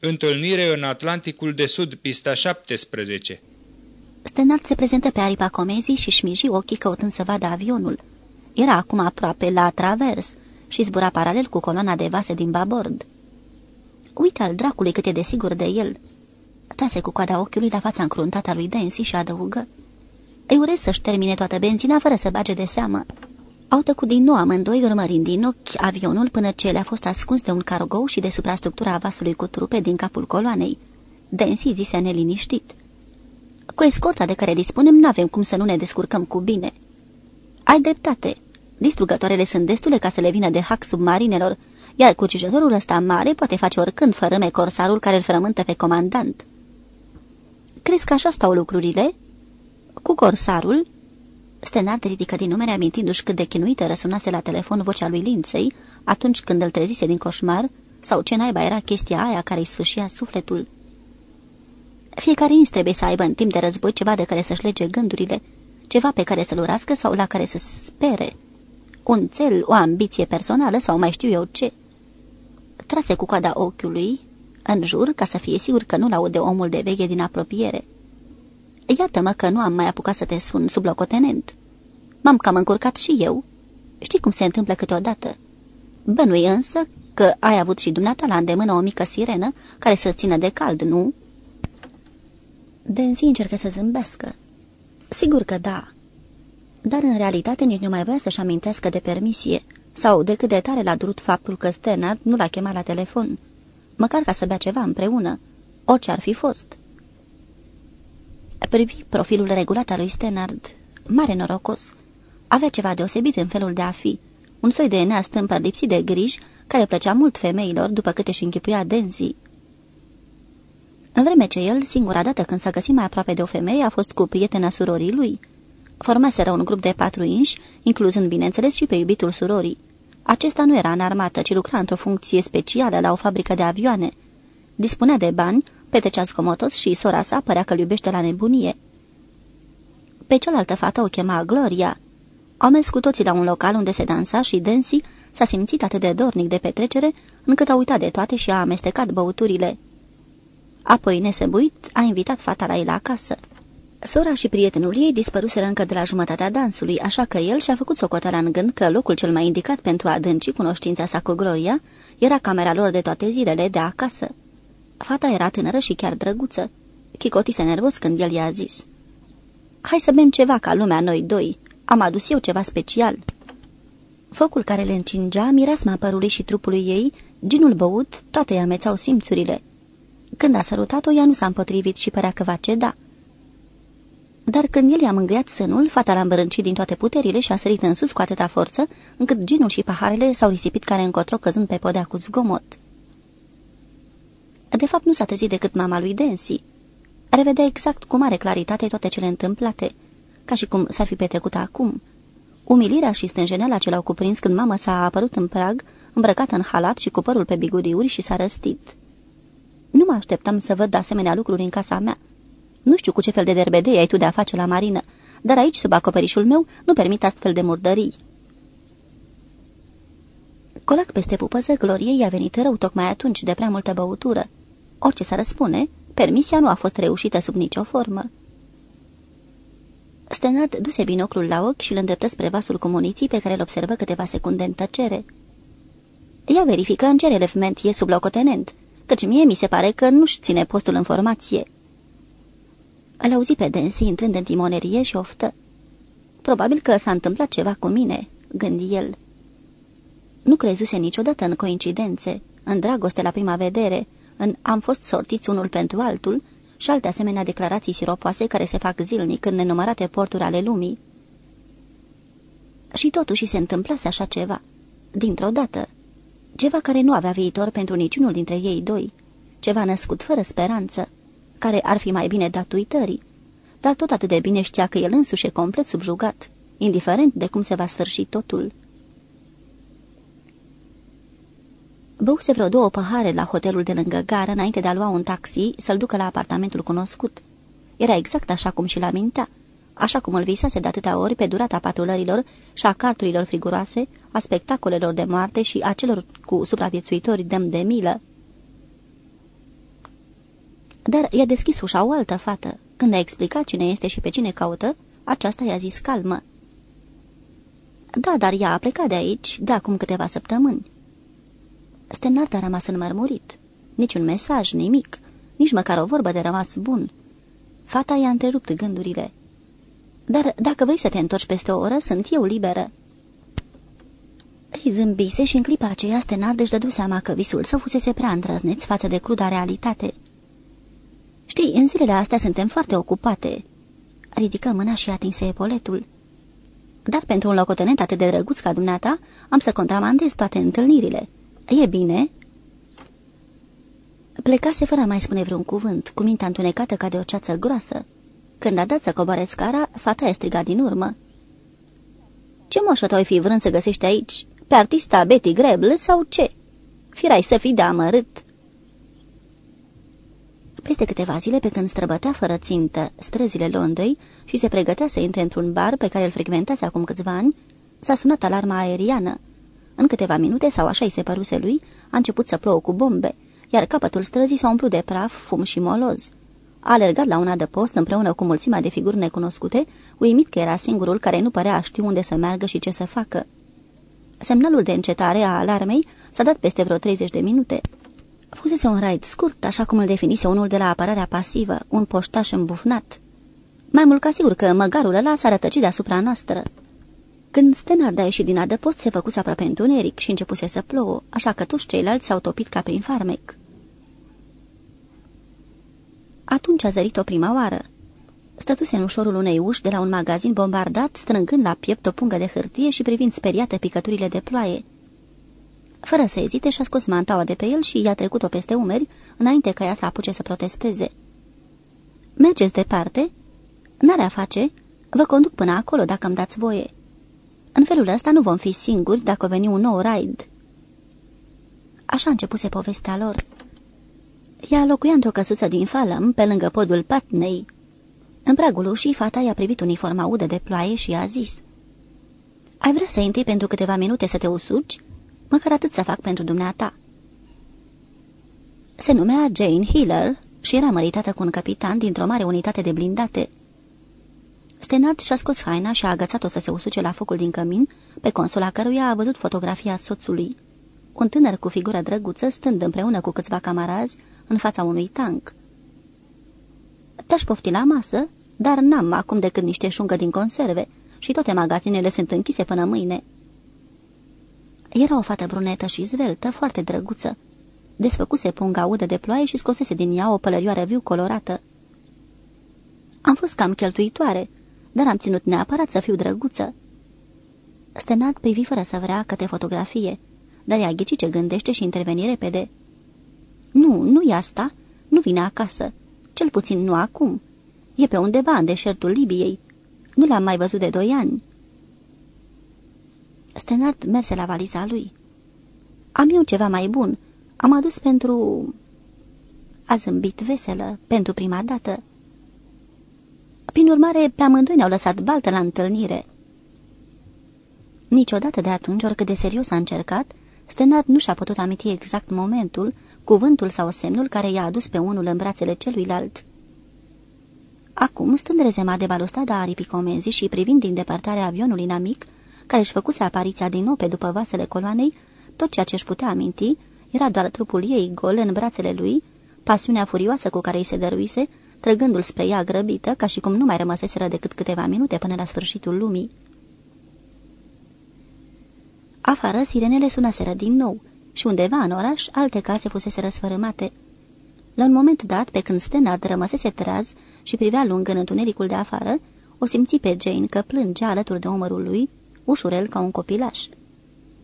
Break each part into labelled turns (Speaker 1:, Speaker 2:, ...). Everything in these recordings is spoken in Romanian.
Speaker 1: Întâlnire în Atlanticul de Sud, pista 17
Speaker 2: Stenard se prezentă pe aripa comezii și șmiji ochii căutând să vadă avionul. Era acum aproape la travers și zbura paralel cu coloana de vase din babord. Uite al dracului cât e de sigur de el. Trase cu coada ochiului la fața încruntată a lui Dancy și adăugă. Îi urez să-și termine toată benzina fără să bage de seamă. Au tăcut din nou amândoi urmărind din ochi avionul până ce le-a fost ascuns de un cargou și de suprastructura vasului cu trupe din capul coloanei. Dancy zise neliniștit. Cu escorta de care dispunem, nu avem cum să nu ne descurcăm cu bine. Ai dreptate. Distrugătoarele sunt destule ca să le vină de hack submarinelor, iar cucișătorul ăsta mare poate face oricând fărâme corsarul care îl frământă pe comandant. Crezi că așa stau lucrurile? Cu corsarul? Stenard ridică din numere amintindu-și cât de chinuită răsunase la telefon vocea lui Linței atunci când îl trezise din coșmar sau ce naiba era chestia aia care îi sfârșia sufletul. Fiecare ins trebuie să aibă în timp de război ceva de care să-și lege gândurile, ceva pe care să-l urască sau la care să spere. Un cel, o ambiție personală sau mai știu eu ce. Trase cu coada ochiului în jur ca să fie sigur că nu-l aude omul de veche din apropiere. Iartă-mă că nu am mai apucat să te sun sub locotenent. M-am cam încurcat și eu. Știi cum se întâmplă câteodată. Bănui însă că ai avut și dumneata la îndemână o mică sirenă care să țină de cald, nu?" Denzi încercă să zâmbească. Sigur că da. Dar în realitate nici nu mai voia să-și amintească de permisie sau de cât de tare l-a durut faptul că Stennard nu l-a chemat la telefon, măcar ca să bea ceva împreună, orice ar fi fost. Privi profilul regulat al lui Stennard, mare norocos. Avea ceva deosebit în felul de a fi, un soi de neastâmpăr lipsit de griji, care plăcea mult femeilor după câte își închipuia Denzi. În vreme ce el, singura dată când s-a găsit mai aproape de o femeie, a fost cu prietena surorii lui. Formaseră un grup de patru inși, incluzând, bineînțeles, și pe iubitul surorii. Acesta nu era în armată, ci lucra într-o funcție specială la o fabrică de avioane. Dispunea de bani, petrecea zgomotos și sora sa părea că iubește la nebunie. Pe cealaltă fată o chema Gloria. Au mers cu toții la un local unde se dansa și Densi s-a simțit atât de dornic de petrecere, încât a uitat de toate și a amestecat băuturile. Apoi, nesăbuit, a invitat fata la el acasă. Sora și prietenul ei dispăruseră încă de la jumătatea dansului, așa că el și-a făcut socoteala în gând că locul cel mai indicat pentru a adânci cunoștința sa cu Gloria era camera lor de toate zilele de acasă. Fata era tânără și chiar drăguță. Chicotise nervos când el i-a zis. Hai să bem ceva ca lumea noi doi. Am adus eu ceva special." Focul care le încingea, mirasma părului și trupului ei, ginul băut, toate îi amețau simțurile. Când a sărutat-o, ea nu s-a împotrivit și părea că va ceda. Dar când el i-a mângâiat sânul, fata l-a îmbărâncit din toate puterile și a sărit în sus cu atâta forță, încât ginul și paharele s-au risipit care încotro căzând pe podea cu zgomot. De fapt, nu s-a trezit decât mama lui Densi. Revedea exact cu mare claritate toate cele întâmplate, ca și cum s-ar fi petrecut acum. Umilirea și stânjeneala ce l-au cuprins când mama s-a apărut în prag, îmbrăcată în halat și cu părul pe bigudiuri și s-a răstit. Nu mă așteptam să văd asemenea lucruri în casa mea. Nu știu cu ce fel de derbedei ai tu de-a face la marină, dar aici, sub acoperișul meu, nu permit astfel de murdării. Colac peste pupăză, Gloriei a venit rău tocmai atunci de prea multă băutură. Orice s-ar răspune, permisia nu a fost reușită sub nicio formă. Stenard duse binoclul la ochi și îl îndreptă spre vasul cu muniții pe care îl observă câteva secunde în tăcere. Ea verifică în ce relevment e sub locotenent, căci mie mi se pare că nu-și ține postul în formație. Îl auzi pe Densi intrând în timonerie și oftă. Probabil că s-a întâmplat ceva cu mine, gândi el. Nu crezuse niciodată în coincidențe, în dragoste la prima vedere, în am fost sortiți unul pentru altul și alte asemenea declarații siropoase care se fac zilnic în nenumărate porturi ale lumii. Și totuși se întâmplase așa ceva, dintr-o dată, ceva care nu avea viitor pentru niciunul dintre ei doi, ceva născut fără speranță, care ar fi mai bine dat uitării, dar tot atât de bine știa că el însuși e complet subjugat, indiferent de cum se va sfârși totul. Băuse vreo două pahare la hotelul de lângă gară înainte de a lua un taxi să-l ducă la apartamentul cunoscut. Era exact așa cum și-l amintea, așa cum îl visase de atâtea ori pe durata patrulărilor și a carturilor friguroase, a spectacolelor de moarte și a celor cu supraviețuitori dăm de milă. Dar i-a deschis ușa o altă fată. Când a explicat cine este și pe cine caută, aceasta i-a zis calmă. Da, dar ea a plecat de aici de acum câteva săptămâni. Stenard a rămas înmărmurit. Niciun mesaj, nimic, nici măcar o vorbă de rămas bun. Fata i-a întrerupt gândurile. Dar dacă vrei să te întorci peste o oră, sunt eu liberă. Îi zâmbise și în clipa aceea Stenard își dădu seama că visul său fusese prea îndrăzneț față de cruda realitate. Știi, în zilele astea suntem foarte ocupate." Ridică mâna și atinse epoletul. Dar pentru un locotenent atât de drăguț ca dumneata, am să contramandez toate întâlnirile. E bine?" Plecase fără a mai spune vreun cuvânt, cu mintea întunecată ca de o ceață groasă. Când a dat să coboare scara, fata i-a strigat din urmă. Ce moșă ai fi vrând să găsești aici? Pe artista Betty Greble sau ce? Firai să fii de amărât." Peste câteva zile, pe când străbătea fără țintă străzile Londrei și se pregătea să intre într-un bar pe care îl frecventase acum câțiva ani, s-a sunat alarma aeriană. În câteva minute, sau așa îi se păruse lui, a început să plouă cu bombe, iar capătul străzii s-a umplut de praf, fum și moloz. A alergat la un adăpost împreună cu mulțimea de figuri necunoscute, uimit că era singurul care nu părea a ști unde să meargă și ce să facă. Semnalul de încetare a alarmei s-a dat peste vreo 30 de minute. Fusese un raid scurt, așa cum îl definise unul de la apărarea pasivă, un poștaș îmbufnat. Mai mult ca sigur că măgarul ăla s-a rătăcit deasupra noastră. Când Stenard a ieșit din adăpost, se făcuse aproape întuneric și începuse să plouă, așa că toți ceilalți s-au topit ca prin farmec. Atunci a zărit-o prima oară. Stătuse în ușorul unei uși de la un magazin bombardat, strângând la piept o pungă de hârtie și privind speriată picăturile de ploaie. Fără să ezite, și-a scos mantaua de pe el și i-a trecut-o peste umeri, înainte ca ea să apuce să protesteze. Mergeți departe?" N-are a face. Vă conduc până acolo, dacă îmi dați voie. În felul ăsta nu vom fi singuri dacă veni un nou raid." Așa începuse povestea lor. Ea locuia într-o căsuță din Falăm, pe lângă podul Patnei. În pragul ușii, fata i-a privit uniforma udă de ploaie și a zis Ai vrea să intri pentru câteva minute să te usuci?" Măcar atât să fac pentru dumneata." Se numea Jane Hiller și era măritată cu un capitan dintr-o mare unitate de blindate. Stenard și-a scos haina și a agățat-o să se usuce la focul din cămin, pe consola căruia a văzut fotografia soțului. Un tânăr cu figură drăguță, stând împreună cu câțiva camarazi în fața unui tank. Te-aș pofti la masă, dar n-am acum decât niște șungă din conserve și toate magazinele sunt închise până mâine." Era o fată brunetă și zveltă, foarte drăguță. Desfăcuse punga udă de ploaie și scosese din ea o pălărioară viu colorată. Am fost cam cheltuitoare, dar am ținut neapărat să fiu drăguță. Stenat privi fără să vrea către fotografie, dar ea ghici ce gândește și interveni repede. Nu, nu e asta. Nu vine acasă. Cel puțin nu acum. E pe undeva în deșertul Libiei. Nu l-am mai văzut de doi ani. Stenard merse la valiza lui. Am eu ceva mai bun. Am adus pentru... A zâmbit veselă, pentru prima dată. Prin urmare, pe amândoi ne-au lăsat baltă la întâlnire. Niciodată de atunci, oricât de serios a încercat, Stenard nu și-a putut aminti exact momentul, cuvântul sau semnul care i-a adus pe unul în brațele celuilalt. Acum, stând rezemat de balustrada aripii comenzii și privind din depărtarea avionului inamic, care își făcuse apariția din nou pe după vasele coloanei, tot ceea ce își putea aminti era doar trupul ei gol în brațele lui, pasiunea furioasă cu care îi se dăruise, trăgându-l spre ea grăbită, ca și cum nu mai rămăseseră decât câteva minute până la sfârșitul lumii. Afară, sirenele sunaseră din nou și undeva în oraș alte case fusese răsfărâmate. La un moment dat, pe când Stenard rămăsese treaz și privea lung în întunericul de afară, o simți pe Jane că plângea alături de omărul lui, ușurel ca un copilaș.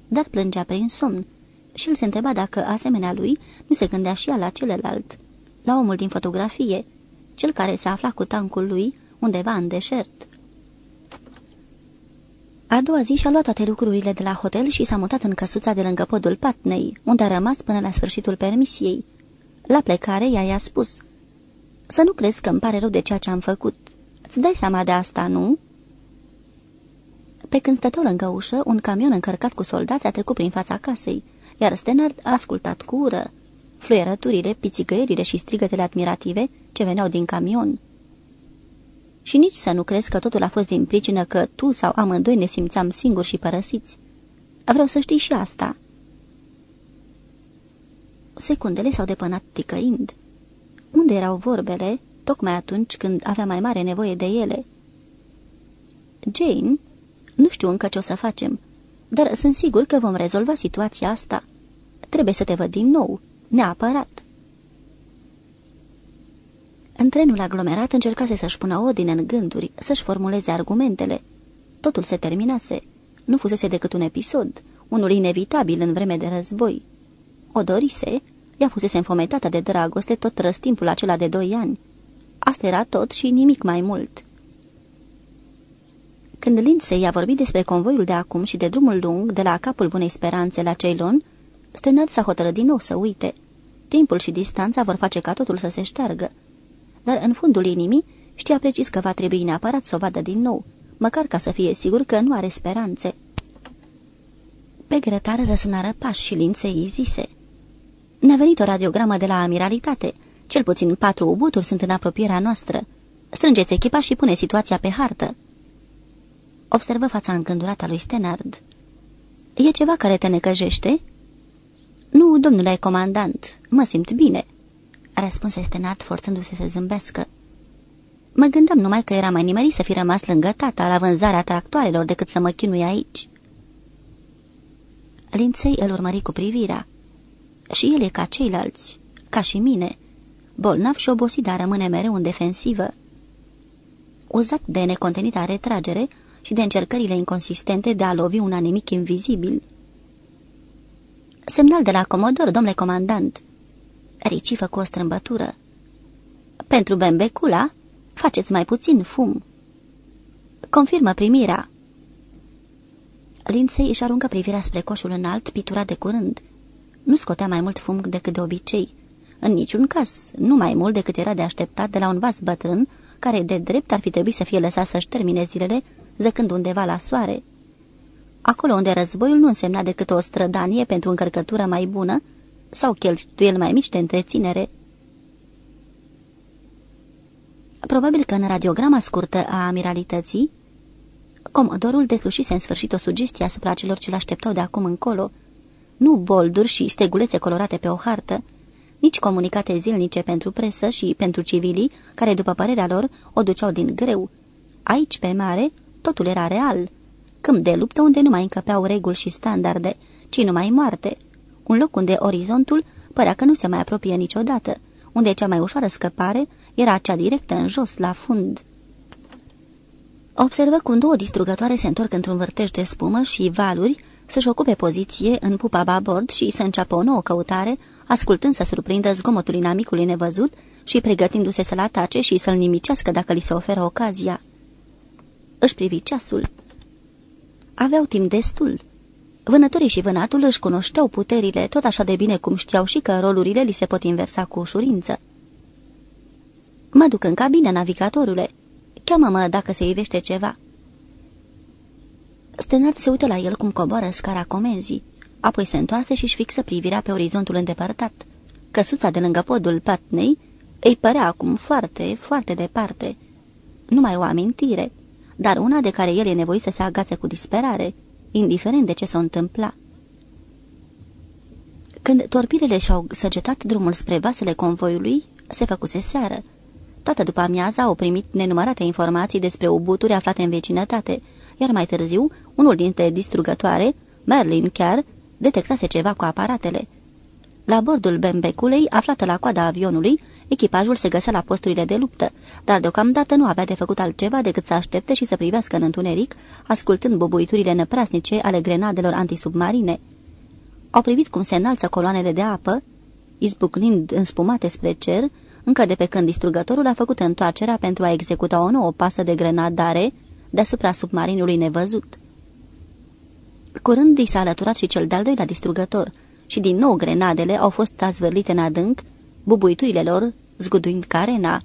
Speaker 2: Dar plângea prin somn și el se întreba dacă, asemenea lui, nu se gândea și ea la celălalt, la omul din fotografie, cel care se afla cu tancul lui undeva în deșert. A doua zi și-a luat toate lucrurile de la hotel și s-a mutat în căsuța de lângă podul Patnei, unde a rămas până la sfârșitul permisiei. La plecare, ea i-a spus, Să nu crezi că îmi pare rău de ceea ce am făcut. Îți dai seama de asta, nu?" Pe când stăteau lângă ușă, un camion încărcat cu soldați a trecut prin fața casei, iar Stenard a ascultat cu ură. fluierăturile, pițigăierile și strigătele admirative ce veneau din camion. Și nici să nu crezi că totul a fost din pricină că tu sau amândoi ne simțeam singuri și părăsiți. Vreau să știi și asta." Secundele s-au depănat ticăind. Unde erau vorbele, tocmai atunci când avea mai mare nevoie de ele? Jane, nu știu încă ce o să facem, dar sunt sigur că vom rezolva situația asta. Trebuie să te văd din nou, neapărat. În trenul aglomerat încercase să-și pună ordine în gânduri, să-și formuleze argumentele. Totul se terminase. Nu fusese decât un episod, unul inevitabil în vreme de război. O dorise, ea fusese înfometată de dragoste tot răstimpul acela de doi ani. Asta era tot și nimic mai mult. Când Lindsay i-a vorbit despre convoiul de acum și de drumul lung de la capul Bunei Speranțe la Ceylon, Stenard s-a hotărât din nou să uite. Timpul și distanța vor face ca totul să se șteargă. Dar în fundul inimii știa precis că va trebui neapărat să o vadă din nou, măcar ca să fie sigur că nu are speranțe. Pe grătar răsunară pași și Lindsay îi zise. Ne-a venit o radiogramă de la Amiralitate. Cel puțin patru ubuturi sunt în apropierea noastră. Strângeți echipa și pune situația pe hartă. Observă fața încândurată a lui Stenard. E ceva care te necăjește?" Nu, domnule comandant, mă simt bine," răspunse Stenard forțându-se să zâmbească. Mă gândeam numai că era mai nimerit să fi rămas lângă tata la vânzarea tractoarelor decât să mă chinui aici." Linței îl urmări cu privirea. Și el e ca ceilalți, ca și mine, bolnav și obosit, dar rămâne mereu în defensivă. Uzat de necontenita retragere, și de încercările inconsistente de a lovi un animic invizibil. Semnal de la comodor, domnule comandant. Ricci făcu o strâmbătură. Pentru Bembecula, faceți mai puțin fum. Confirmă primirea. Linței își aruncă privirea spre coșul înalt, piturat de curând. Nu scotea mai mult fum decât de obicei. În niciun caz, nu mai mult decât era de așteptat de la un vas bătrân, care de drept ar fi trebuit să fie lăsat să-și termine zilele zăcând undeva la soare. Acolo unde războiul nu însemna decât o strădanie pentru încărcătură mai bună sau cheltuieli mai mici de întreținere. Probabil că în radiograma scurtă a amiralității, comodorul deslușise în sfârșit o sugestie asupra celor ce l-așteptau de acum încolo, nu bolduri și stegulețe colorate pe o hartă, nici comunicate zilnice pentru presă și pentru civilii, care, după părerea lor, o duceau din greu. Aici, pe mare, Totul era real. Câmp de luptă unde nu mai încăpeau reguli și standarde, ci numai moarte. Un loc unde orizontul părea că nu se mai apropie niciodată, unde cea mai ușoară scăpare era cea directă în jos, la fund. Observă cum două distrugătoare se întorc într-un vârtej de spumă și valuri să-și ocupe poziție în pupa babord și să înceapă o nouă căutare, ascultând să surprindă zgomotul inamicului nevăzut și pregătindu-se să-l atace și să-l nimicească dacă li se oferă ocazia își privi ceasul. Aveau timp destul. Vânătorii și vânatul își cunoșteau puterile tot așa de bine cum știau și că rolurile li se pot inversa cu ușurință. Mă duc în cabină, navigatorule. Cheamă-mă dacă se ivește ceva." Stenard se uită la el cum coboară scara comenzii, apoi se întoarse și-și fixă privirea pe orizontul îndepărtat. Căsuța de lângă podul Patnei îi părea acum foarte, foarte departe. Numai o amintire dar una de care el e nevoit să se agațe cu disperare, indiferent de ce s-o întâmpla. Când torpilele și-au săgetat drumul spre vasele convoiului, se făcuse seară. Toată după amiaza au primit nenumărate informații despre ubuturi aflate în vecinătate, iar mai târziu, unul dintre distrugătoare, Merlin chiar, detectase ceva cu aparatele. La bordul Bembeculei, aflată la coada avionului, Echipajul se găsea la posturile de luptă, dar deocamdată nu avea de făcut altceva decât să aștepte și să privească în întuneric, ascultând bubuiturile năprasnice ale grenadelor antisubmarine. Au privit cum se înalță coloanele de apă, izbucnind înspumate spre cer, încă de pe când distrugătorul a făcut întoarcerea pentru a executa o nouă pasă de grenadare deasupra submarinului nevăzut. Curând i s-a alăturat și cel de-al doilea distrugător și din nou grenadele au fost azvârlite în adânc, bubuiturile lor zguduind carena.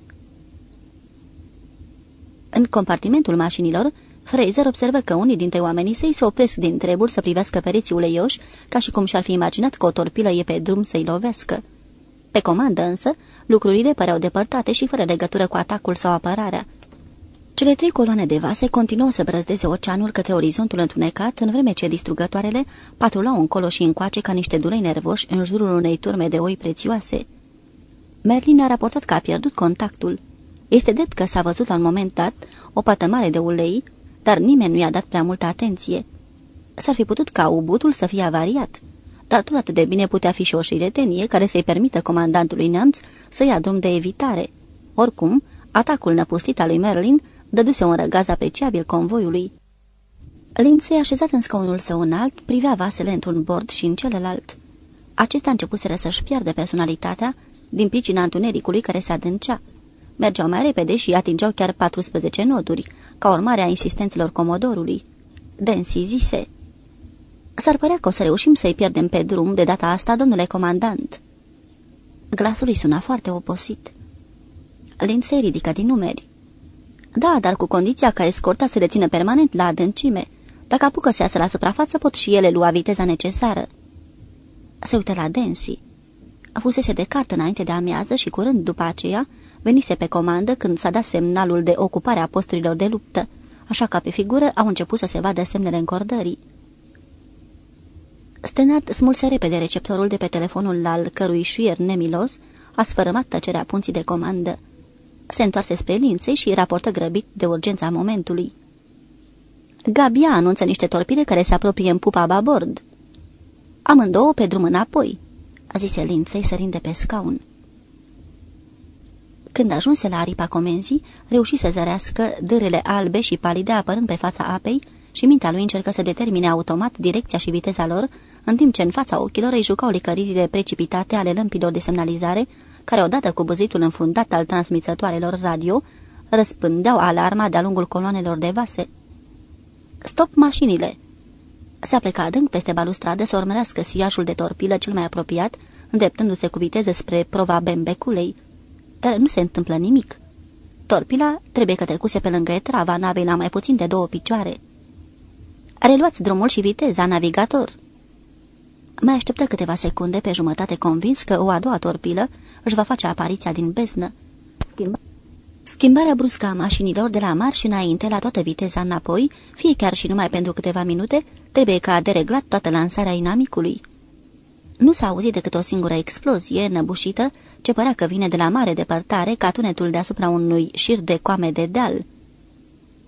Speaker 2: În compartimentul mașinilor, Fraser observă că unii dintre oamenii săi se opresc din treburi să privească pereții uleioși, ca și cum și-ar fi imaginat că o torpilă e pe drum să-i lovească. Pe comandă însă, lucrurile păreau depărtate și fără legătură cu atacul sau apărarea. Cele trei coloane de vase continuau să brăzdeze oceanul către orizontul întunecat, în vreme ce distrugătoarele patrulau încolo și încoace ca niște dulei nervoși în jurul unei turme de oi prețioase. Merlin a raportat că a pierdut contactul. Este drept că s-a văzut la un moment dat o pată mare de ulei, dar nimeni nu i-a dat prea multă atenție. S-ar fi putut ca ubutul să fie avariat, dar tot atât de bine putea fi și o șiretenie care să-i permită comandantului neamț să ia drum de evitare. Oricum, atacul năpustit al lui Merlin dăduse un răgaz apreciabil convoiului. Lindsay, așezat în scaunul său înalt, privea vasele într-un bord și în celălalt. Acesta începuseră să-și pierde personalitatea din pricina întunericului care se adâncea. Mergeau mai repede și atingeau chiar 14 noduri, ca urmare a insistențelor comodorului. Densi zise... S-ar părea că o să reușim să-i pierdem pe drum de data asta, domnule comandant." Glasul îi suna foarte oposit. Lindsay ridică din numeri. Da, dar cu condiția ca escorta să dețină permanent la adâncime. Dacă apucă să iasă la suprafață, pot și ele lua viteza necesară. Se uită la Densi. Fusese de carte înainte de amiază și curând după aceea venise pe comandă când s-a dat semnalul de ocupare a posturilor de luptă, așa că pe figură au început să se vadă semnele încordării. Stenat smulse repede receptorul de pe telefonul al cărui șuier nemilos a sfărâmat tăcerea punții de comandă. Se întoarse spre linței și raportă grăbit de urgența momentului. Gabia anunță niște torpile care se apropie în pupa babord. Amândouă pe drum înapoi, a zise linței sărind de pe scaun. Când ajunse la aripa comenzii, reuși să zărească dârele albe și palide apărând pe fața apei și mintea lui încercă să determine automat direcția și viteza lor, în timp ce în fața ochilor îi jucau licăririle precipitate ale lămpilor de semnalizare, care odată cu băzitul înfundat al transmițătoarelor radio, răspândeau alarma de-a lungul coloanelor de vase. Stop mașinile!" Se apleca adânc peste balustradă să urmărească siașul de torpilă cel mai apropiat, îndreptându-se cu viteză spre prova bembeculei. Dar nu se întâmplă nimic. Torpila trebuie că trecuse pe lângă etrava navei la mai puțin de două picioare. Reluați drumul și viteza, navigator!" Mai așteptă câteva secunde pe jumătate convins că o a doua torpilă își va face apariția din beznă. Schimbarea bruscă a mașinilor de la marș înainte la toată viteza înapoi, fie chiar și numai pentru câteva minute, trebuie ca dereglat toată lansarea inamicului. Nu s-a auzit decât o singură explozie năbușită, ce părea că vine de la mare depărtare ca tunetul deasupra unui șir de coame de deal.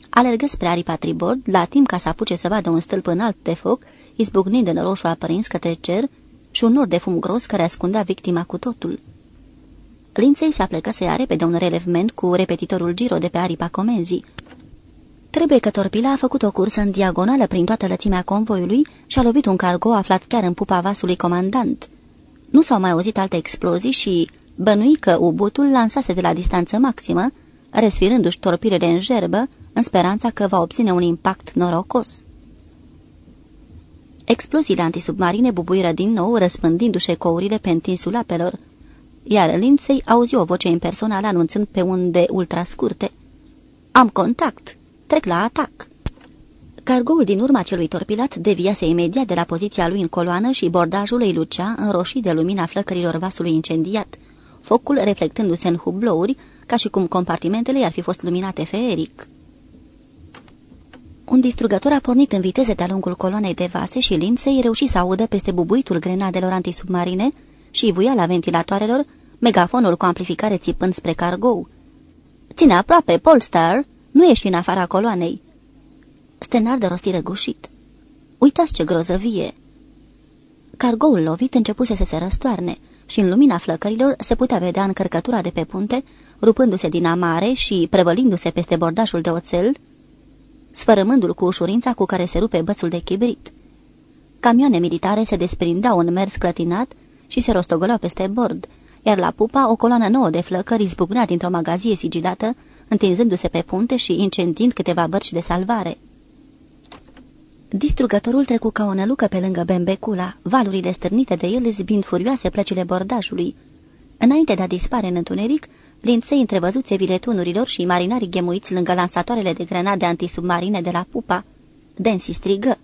Speaker 2: Alergă spre aripa tribord, la timp ca să apuce să vadă un stâlp înalt de foc, izbucnind în roșu aprins către cer și un nor de fum gros care ascundea victima cu totul. Linței se aplecă să ia repede un relevment cu repetitorul giro de pe aripa comenzii. Trebuie că torpila a făcut o cursă în diagonală prin toată lățimea convoiului și a lovit un cargo aflat chiar în pupa vasului comandant. Nu s-au mai auzit alte explozii și bănui că ubutul lansase de la distanță maximă, resfirându-și torpilele în gerbă, în speranța că va obține un impact norocos. Exploziile antisubmarine bubuiră din nou, răspândindu-și ecourile pe întinsul apelor, iar Lindsay auzi o voce impersonală anunțând pe unde ultrascurte. Am contact! Trec la atac!" Cargoul din urma celui torpilat deviase imediat de la poziția lui în coloană și bordajul îi lucea înroșit de lumina flăcărilor vasului incendiat, focul reflectându-se în hublouri, ca și cum compartimentele i-ar fi fost luminate feeric. Un distrugător a pornit în viteză de-a lungul coloanei de vase și Lindsay reuși să audă peste bubuitul grenadelor antisubmarine și la ventilatoarelor, megafonul cu amplificare țipând spre cargou. Ține aproape, Polestar! Nu ești în afara coloanei!" Stenard rosti răgușit. Uitați ce grozăvie!" Cargoul lovit începuse să se răstoarne și în lumina flăcărilor se putea vedea încărcătura de pe punte, rupându-se din amare și prevălindu-se peste bordașul de oțel, sfărâmându-l cu ușurința cu care se rupe bățul de chibrit. Camioane militare se desprindeau în mers clătinat și se rostogoleau peste bord, iar la pupa o coloană nouă de flăcări izbucnea dintr-o magazie sigilată, întinzându-se pe punte și incendiind câteva bărci de salvare. Distrugătorul trecu ca o nălucă pe lângă Bembecula, valurile stârnite de el zbind furioase plăcile bordajului. Înainte de a dispare în întuneric, linței întrevăzuți viletunurilor și marinarii ghemuiți lângă lansatoarele de grenade antisubmarine de la pupa. Densi strigă.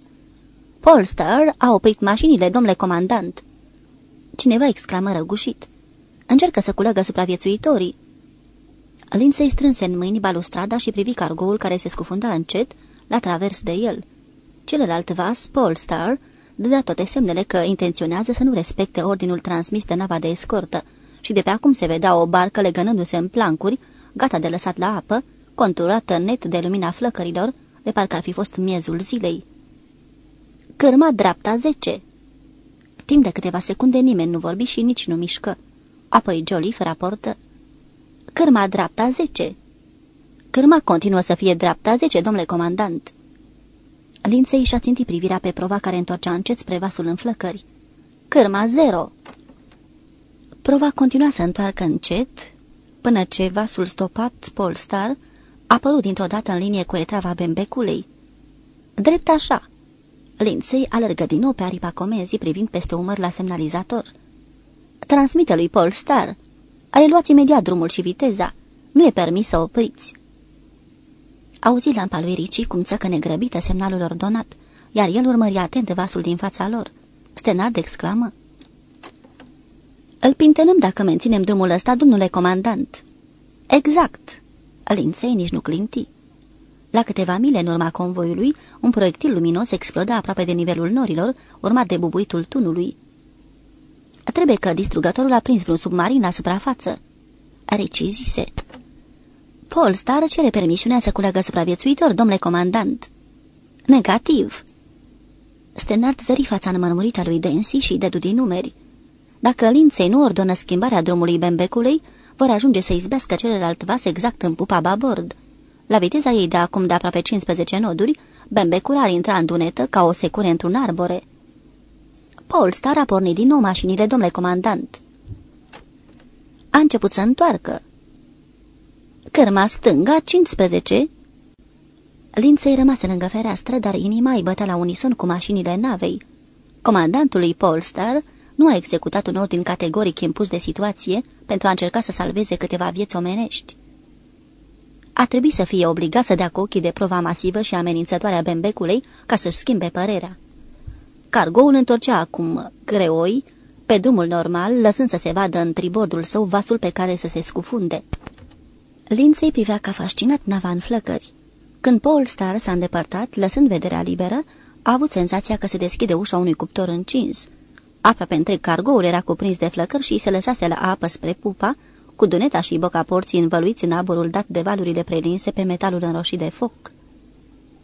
Speaker 2: Polster a oprit mașinile, domnule comandant!" Cineva exclamă răgușit. Încercă să culegă supraviețuitorii. Lindsay strânse în mâini balustrada și privi cargoul care se scufunda încet la travers de el. Celălalt vas, Polestar, dădea toate semnele că intenționează să nu respecte ordinul transmis de nava de escortă și de pe acum se vedea o barcă legănându-se în plancuri, gata de lăsat la apă, conturată net de lumina flăcărilor, de parcă ar fi fost miezul zilei. Cârma dreapta 10 Timp de câteva secunde nimeni nu vorbi și nici nu mișcă. Apoi Joliffe raportă. Cârma dreapta 10 Cârma continuă să fie dreapta 10, domnule comandant. Linței și-a țintit privirea pe prova care întorcea încet spre vasul în flăcări. Cârma 0 Prova continua să întoarcă încet, până ce vasul stopat, Polestar, a apărut dintr-o dată în linie cu etrava bembeculei. Drept așa! Lindsay alergă din nou pe aripa comenzii privind peste umăr la semnalizator. Transmite lui Polestar. Reluați imediat drumul și viteza. Nu e permis să opriți. Auzi lampa lui Ricci cum țăcă negrăbită semnalul ordonat, iar el urmăria atent vasul din fața lor. Stenard exclamă. Îl pintenăm dacă menținem drumul ăsta, domnule comandant." Exact." Linței nici nu clinti. La câteva mile în urma convoiului, un proiectil luminos exploda aproape de nivelul norilor, urmat de bubuitul tunului. Trebuie că distrugătorul a prins vreun submarin la suprafață." Ricci zise. Paul Star cere permisiunea să culeagă supraviețuitor, domnule comandant." Negativ." Stenard zări fața înmărmurită lui Densi și dădu din numeri. Dacă Linței nu ordonă schimbarea drumului Bembecului, vor ajunge să izbească celălalt vas exact în pupa babord. La viteza ei de acum de aproape 15 noduri, Bembecul ar intra în dunetă ca o secure într-un arbore. Paul Star a pornit din nou mașinile, domnule comandant. A început să întoarcă. Cărma stânga, 15. Linței rămase lângă fereastră, dar inima îi bătea la unison cu mașinile navei. Comandantului Paul Star nu a executat un ordin categoric impus de situație pentru a încerca să salveze câteva vieți omenești. A trebuit să fie obligat să dea cu ochii de prova masivă și amenințătoare a Bembecului ca să-și schimbe părerea. Cargoul întorcea acum, greoi, pe drumul normal, lăsând să se vadă în tribordul său vasul pe care să se scufunde. Lindsay privea ca fascinat nava în flăcări. Când Paul Star s-a îndepărtat, lăsând vederea liberă, a avut senzația că se deschide ușa unui cuptor încins. Aproape întreg cargoul era cuprins de flăcări și se lăsase la apă spre pupa, cu duneta și boca porții învăluiți în aburul dat de valurile prelinse pe metalul înroșit de foc.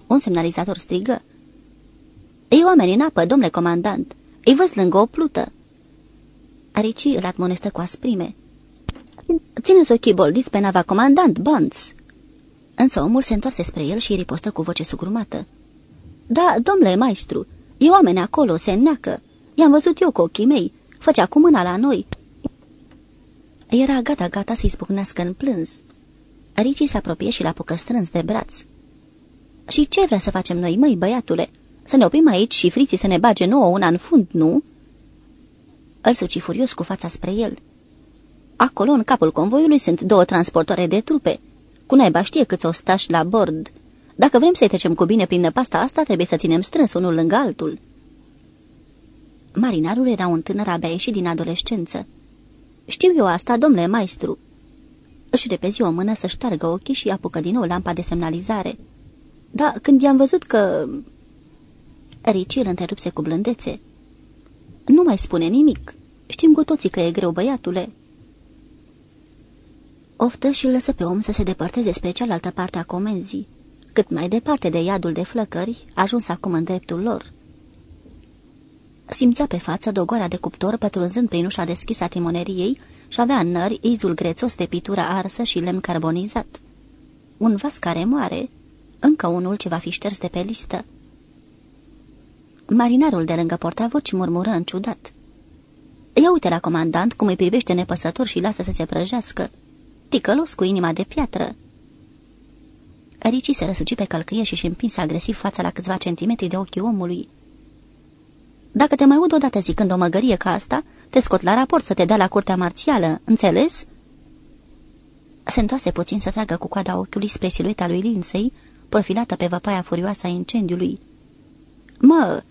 Speaker 2: Un semnalizator strigă. Ei oameni în apă, domnule comandant! Îi văz lângă o plută!" Arici îl admonestă cu asprime. Țineți ochii boldiți pe nava comandant, Bonds!" Însă omul se întoarse spre el și ripostă cu voce sugrumată. Da, domnule maestru, e oameni acolo, se înneacă. I-am văzut eu cu ochii mei. Făcea cu mâna la noi." Era gata-gata să-i spucnească în plâns. Ricii se apropie și l-apucă strâns de braț. Și ce vrea să facem noi, măi, băiatule? Să ne oprim aici și friții să ne bage nouă una în fund, nu?" Îl suci furios cu fața spre el. Acolo, în capul convoiului, sunt două transportoare de trupe. Cu naiba știe câți ostași la bord. Dacă vrem să-i trecem cu bine prin năpasta asta, trebuie să ținem strâns unul lângă altul." Marinarul era un tânăr abia ieșit din adolescență. Știu eu asta, domnule maestru." Își repezi o mână să ștargă ochii și apucă din nou lampa de semnalizare. Da, când i-am văzut că... Ricci îl întrerupse cu blândețe. Nu mai spune nimic. Știm cu toții că e greu, băiatule." Oftă și îl lăsă pe om să se depărteze spre cealaltă parte a comenzii, cât mai departe de iadul de flăcări, ajuns acum în dreptul lor. Simțea pe față dogoarea de cuptor pătrunzând prin ușa deschisă a timoneriei și avea în nări izul grețos de pitură arsă și lemn carbonizat. Un vas care moare, încă unul ce va fi șters de pe listă. Marinarul de lângă portavoci murmură în ciudat. Ia uite la comandant cum îi privește nepăsător și lasă să se prăjească. Ticălos cu inima de piatră. Ricci se răsuci pe călcâie și-și împinse agresiv fața la câțiva centimetri de ochii omului. Dacă te mai aud odată zicând o măgărie ca asta, te scot la raport să te dea la curtea marțială, înțeles?" Se întoarse puțin să tragă cu coada ochiului spre silueta lui Linsei, profilată pe văpaia furioasă a incendiului. Mă,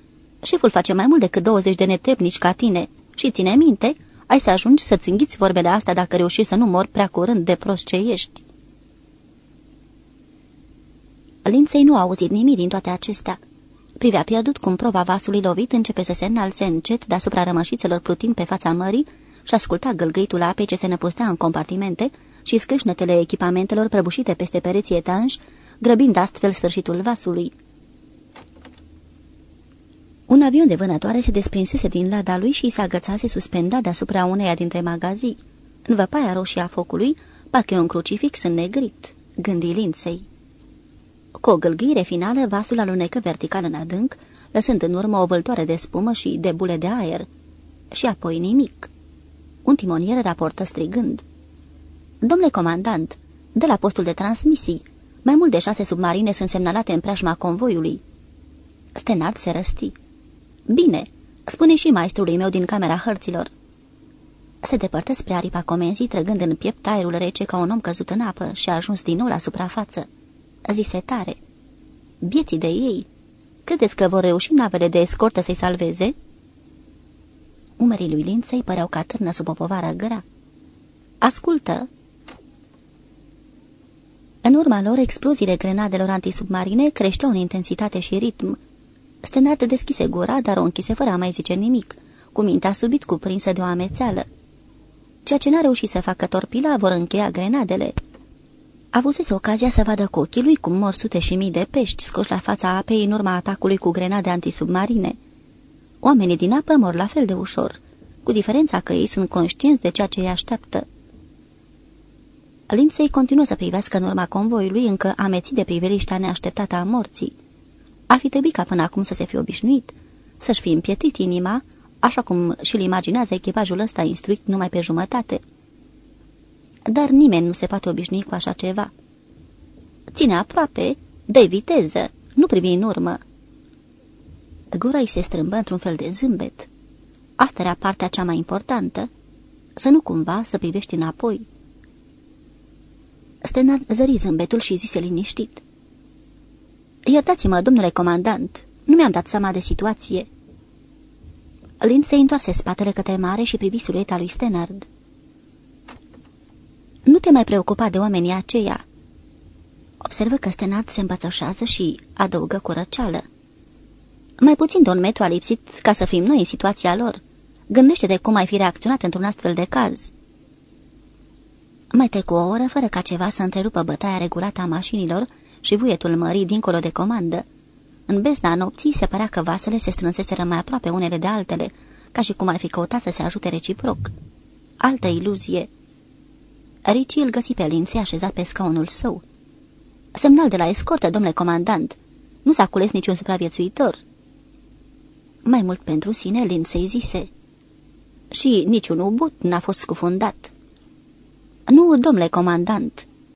Speaker 2: șeful face mai mult decât 20 de netrebnici ca tine și ține minte, Ai să ajungi să-ți înghiți vorbele astea dacă reușești să nu mor prea curând de prost ce ești. Linței nu a auzit nimic din toate acestea. Privea pierdut cum prova vasului lovit începe să se înalțe încet deasupra rămășițelor plutind pe fața mării și asculta gâlgâitul apei ce se năpustea în compartimente și scrâșnetele echipamentelor prăbușite peste pereții etanși, grăbind astfel sfârșitul vasului. Un avion de vânătoare se desprinsese din lada lui și se agățase suspendat deasupra uneia dintre magazii. În văpaia roșie a focului, parcă un crucifix înnegrit, gândi linței. Cu o gâlgâire finală, vasul alunecă vertical în adânc, lăsând în urmă o vâltoare de spumă și de bule de aer. Și apoi nimic. Un timonier raportă strigând. Domnule comandant, de la postul de transmisii, mai mult de șase submarine sunt semnalate în preajma convoiului. Stenard se răsti. Bine, spune și maestrului meu din camera hărților. Se depărtă spre aripa comenzii, trăgând în piept aerul rece ca un om căzut în apă și a ajuns din nou la suprafață. Zise tare. Bieții de ei, credeți că vor reuși navele de escortă să-i salveze?" Umerii lui Linței păreau ca târnă sub o povară grea. Ascultă!" În urma lor, exploziile grenadelor antisubmarine creșteau în intensitate și ritm. Stenard deschise gura, dar o închise fără a mai zice nimic, cu mintea subit cuprinsă de o amețeală. Ceea ce n-a reușit să facă torpila vor încheia grenadele. Avusese ocazia să vadă cu ochii lui cum mor sute și mii de pești scoși la fața apei în urma atacului cu grenade antisubmarine. Oamenii din apă mor la fel de ușor, cu diferența că ei sunt conștienți de ceea ce îi așteaptă. Lindsay continuă să privească în urma convoiului încă amețit de priveliștea neașteptată a morții. Ar fi trebuit ca până acum să se fi obișnuit, să-și fi împietit inima, așa cum și-l imaginează echipajul ăsta instruit numai pe jumătate. Dar nimeni nu se poate obișnui cu așa ceva. Ține aproape, dă viteză, nu privi în urmă. Gura îi se strâmbă într-un fel de zâmbet. Asta era partea cea mai importantă. Să nu cumva să privești înapoi. Stenar zări zâmbetul și zise liniștit. Iertați-mă, domnule comandant, nu mi-am dat seama de situație." Lind se întoarse spatele către mare și privi silueta lui Stenard. Nu te mai preocupa de oamenii aceia." Observă că Stenard se îmbățășează și adăugă cu răceală. Mai puțin de un metru a lipsit ca să fim noi în situația lor. Gândește-te cum ai fi reacționat într-un astfel de caz." Mai trecu o oră fără ca ceva să întrerupă bătaia regulată a mașinilor și vuietul mării dincolo de comandă. În bezna nopții se părea că vasele se strânseseră mai aproape unele de altele, ca și cum ar fi căutat să se ajute reciproc. Altă iluzie. Ricci îl găsi pe lințe așezat pe scaunul său. Semnal de la escortă, domnule comandant. Nu s-a cules niciun supraviețuitor." Mai mult pentru sine, Linței zise. Și niciun ubut n-a fost scufundat. Nu, domnule comandant,